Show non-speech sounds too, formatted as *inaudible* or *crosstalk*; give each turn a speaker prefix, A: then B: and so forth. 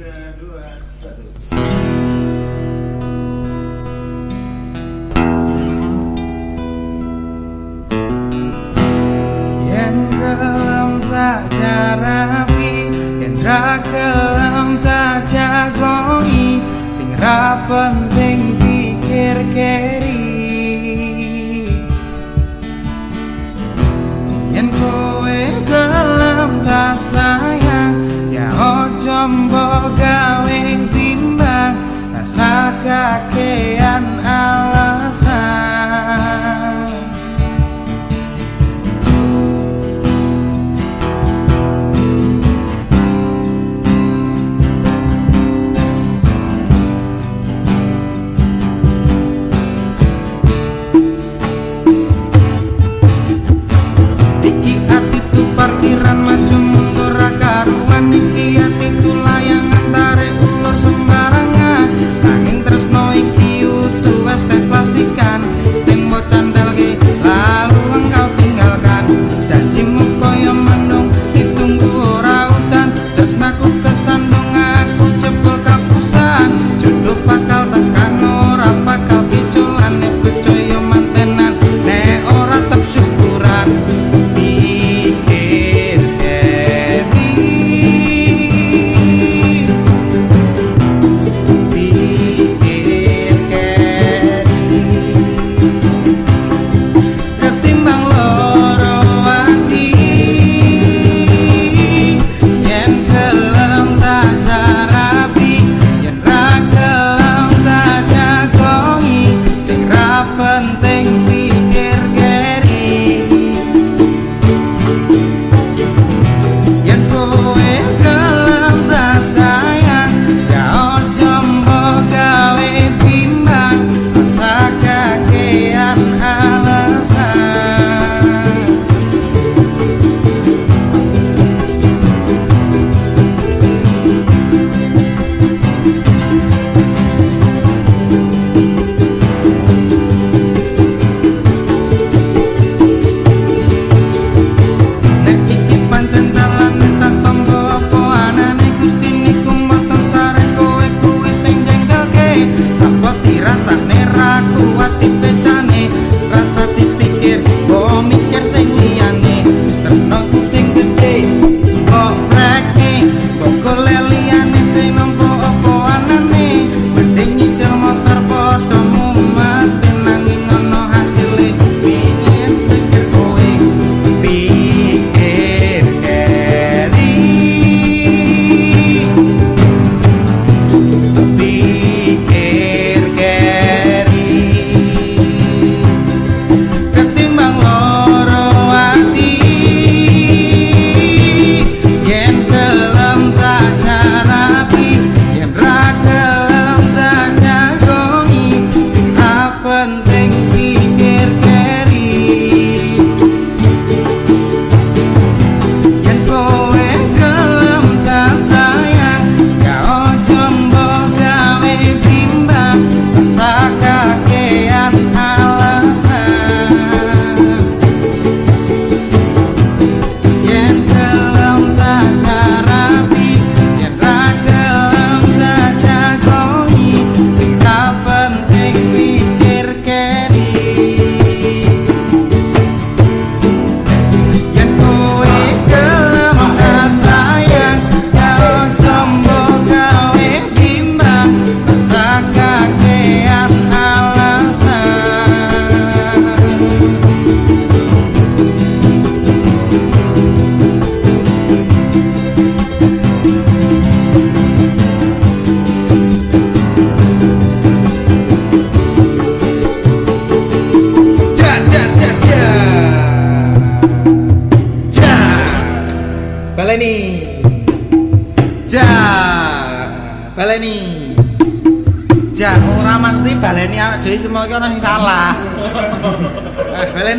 A: Yang kelam tak jarapi Yang kelam tak jagongi Sing ra penting pikir God. baleni. Jan ora mesti baleni awake dhewe semono ki ana sing salah. *laughs* Eh, baleni.